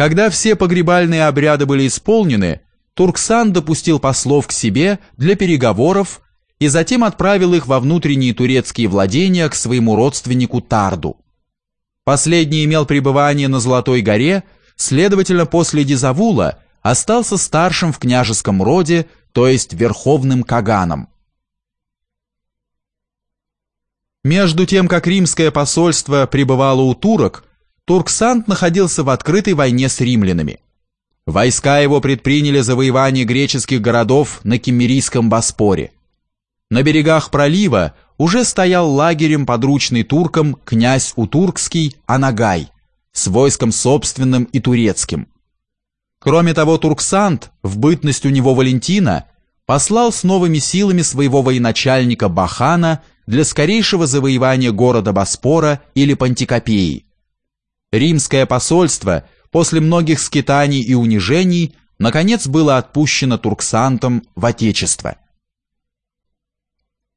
Когда все погребальные обряды были исполнены, Турксан допустил послов к себе для переговоров и затем отправил их во внутренние турецкие владения к своему родственнику Тарду. Последний имел пребывание на Золотой горе, следовательно, после Дизавула остался старшим в княжеском роде, то есть верховным каганом. Между тем, как римское посольство пребывало у турок, Турксант находился в открытой войне с римлянами. Войска его предприняли завоевание греческих городов на Киммерийском Боспоре. На берегах пролива уже стоял лагерем подручный туркам князь Утуркский Анагай с войском собственным и турецким. Кроме того, Турксант, в бытность у него Валентина, послал с новыми силами своего военачальника Бахана для скорейшего завоевания города Боспора или Пантикопеи. Римское посольство после многих скитаний и унижений наконец было отпущено Турксантом в Отечество.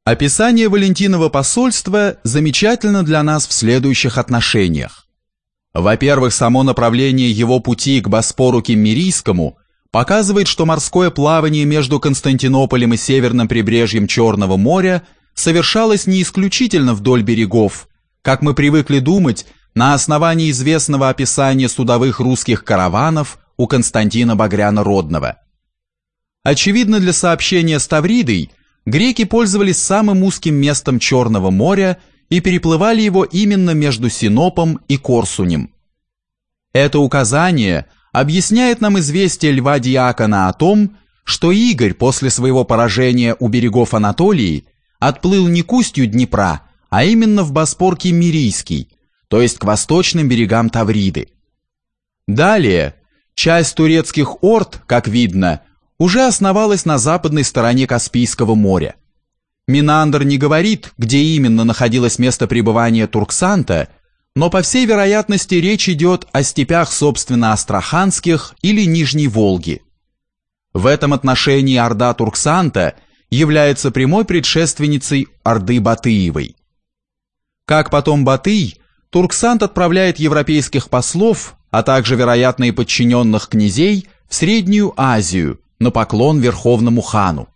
Описание Валентинова посольства замечательно для нас в следующих отношениях. Во-первых, само направление его пути к Боспору Киммерийскому показывает, что морское плавание между Константинополем и северным прибрежьем Черного моря совершалось не исключительно вдоль берегов, как мы привыкли думать на основании известного описания судовых русских караванов у Константина Багряна Родного. Очевидно, для сообщения с Тавридой греки пользовались самым узким местом Черного моря и переплывали его именно между Синопом и Корсунем. Это указание объясняет нам известие Льва Диакона о том, что Игорь после своего поражения у берегов Анатолии отплыл не к устью Днепра, а именно в Боспор Киммерийский, то есть к восточным берегам Тавриды. Далее, часть турецких орд, как видно, уже основалась на западной стороне Каспийского моря. Минандр не говорит, где именно находилось место пребывания Турксанта, но по всей вероятности речь идет о степях собственно Астраханских или Нижней Волги. В этом отношении Орда Турксанта является прямой предшественницей Орды Батыевой. Как потом Батый, Турксант отправляет европейских послов, а также вероятно подчиненных князей в Среднюю Азию на поклон Верховному хану.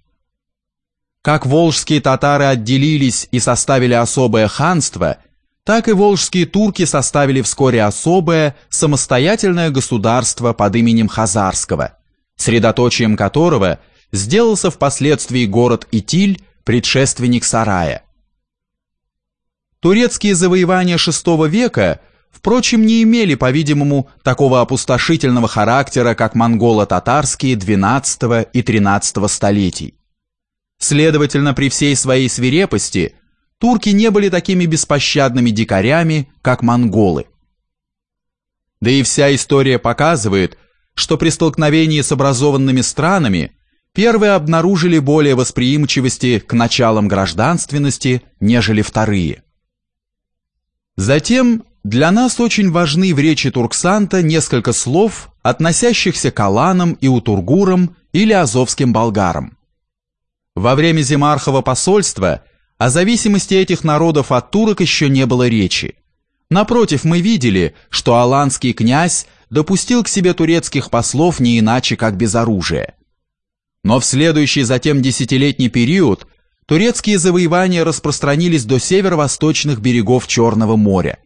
Как волжские татары отделились и составили особое ханство, так и волжские турки составили вскоре особое самостоятельное государство под именем Хазарского, средоточием которого сделался впоследствии город Итиль, предшественник Сарая. Турецкие завоевания VI века, впрочем, не имели, по-видимому, такого опустошительного характера, как монголо-татарские XII и XIII столетий. Следовательно, при всей своей свирепости турки не были такими беспощадными дикарями, как монголы. Да и вся история показывает, что при столкновении с образованными странами первые обнаружили более восприимчивости к началам гражданственности, нежели вторые. Затем для нас очень важны в речи Турксанта несколько слов, относящихся к аланам и утургурам или азовским болгарам. Во время Зимархова посольства о зависимости этих народов от турок еще не было речи. Напротив, мы видели, что аланский князь допустил к себе турецких послов не иначе, как без оружия. Но в следующий затем десятилетний период турецкие завоевания распространились до северо-восточных берегов Черного моря.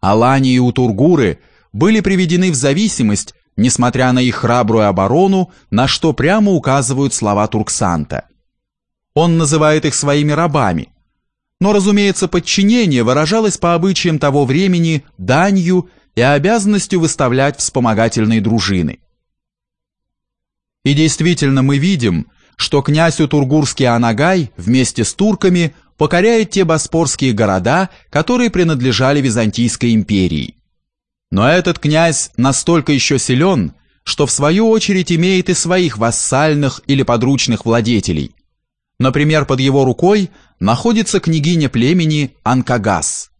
Алани и Утургуры были приведены в зависимость, несмотря на их храбрую оборону, на что прямо указывают слова Турксанта – он называет их своими рабами. Но, разумеется, подчинение выражалось по обычаям того времени данью и обязанностью выставлять вспомогательные дружины. И действительно мы видим, что князь Утургурский Анагай вместе с турками покоряет те боспорские города, которые принадлежали Византийской империи. Но этот князь настолько еще силен, что в свою очередь имеет и своих вассальных или подручных владетелей, Например, под его рукой находится княгиня племени Анкагас.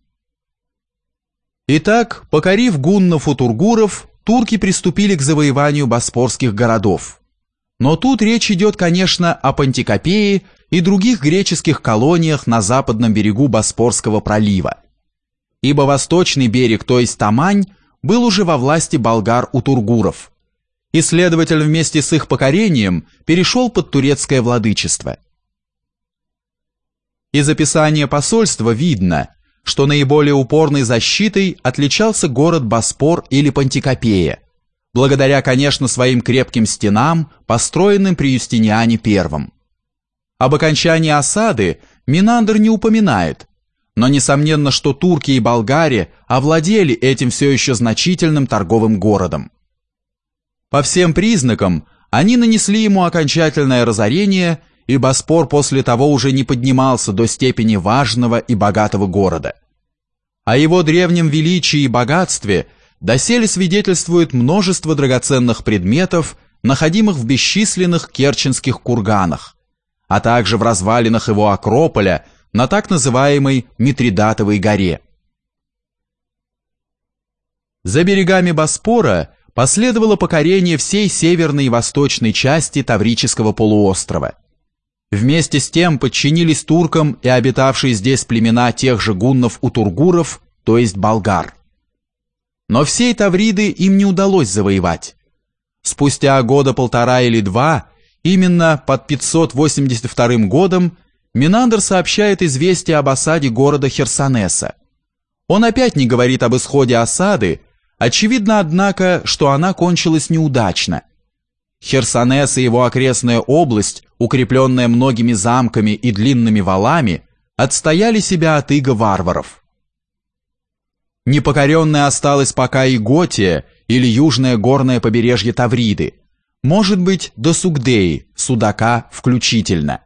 Итак, покорив гуннов и тургуров, турки приступили к завоеванию боспорских городов. Но тут речь идет, конечно, о Пантикопее и других греческих колониях на западном берегу Боспорского пролива. Ибо восточный берег, то есть Тамань, был уже во власти болгар у тургуров, и, следовательно, вместе с их покорением перешел под турецкое владычество. Из описания посольства видно, что наиболее упорной защитой отличался город Боспор или Пантикопея, благодаря, конечно, своим крепким стенам, построенным при Юстиниане I. Об окончании осады Минандр не упоминает, но несомненно, что турки и болгари овладели этим все еще значительным торговым городом. По всем признакам, они нанесли ему окончательное разорение, и Боспор после того уже не поднимался до степени важного и богатого города. О его древнем величии и богатстве доселе свидетельствует множество драгоценных предметов, находимых в бесчисленных керченских курганах, а также в развалинах его Акрополя на так называемой Митридатовой горе. За берегами Боспора последовало покорение всей северной и восточной части Таврического полуострова. Вместе с тем подчинились туркам и обитавшие здесь племена тех же гуннов у тургуров, то есть болгар. Но всей Тавриды им не удалось завоевать. Спустя года полтора или два, именно под 582 годом, Минандр сообщает известие об осаде города Херсонеса. Он опять не говорит об исходе осады, очевидно, однако, что она кончилась неудачно. Херсонес и его окрестная область, укрепленная многими замками и длинными валами, отстояли себя от иго варваров. Непокоренной осталась пока и Готия или южное горное побережье Тавриды, может быть, до Сугдеи, Судака включительно.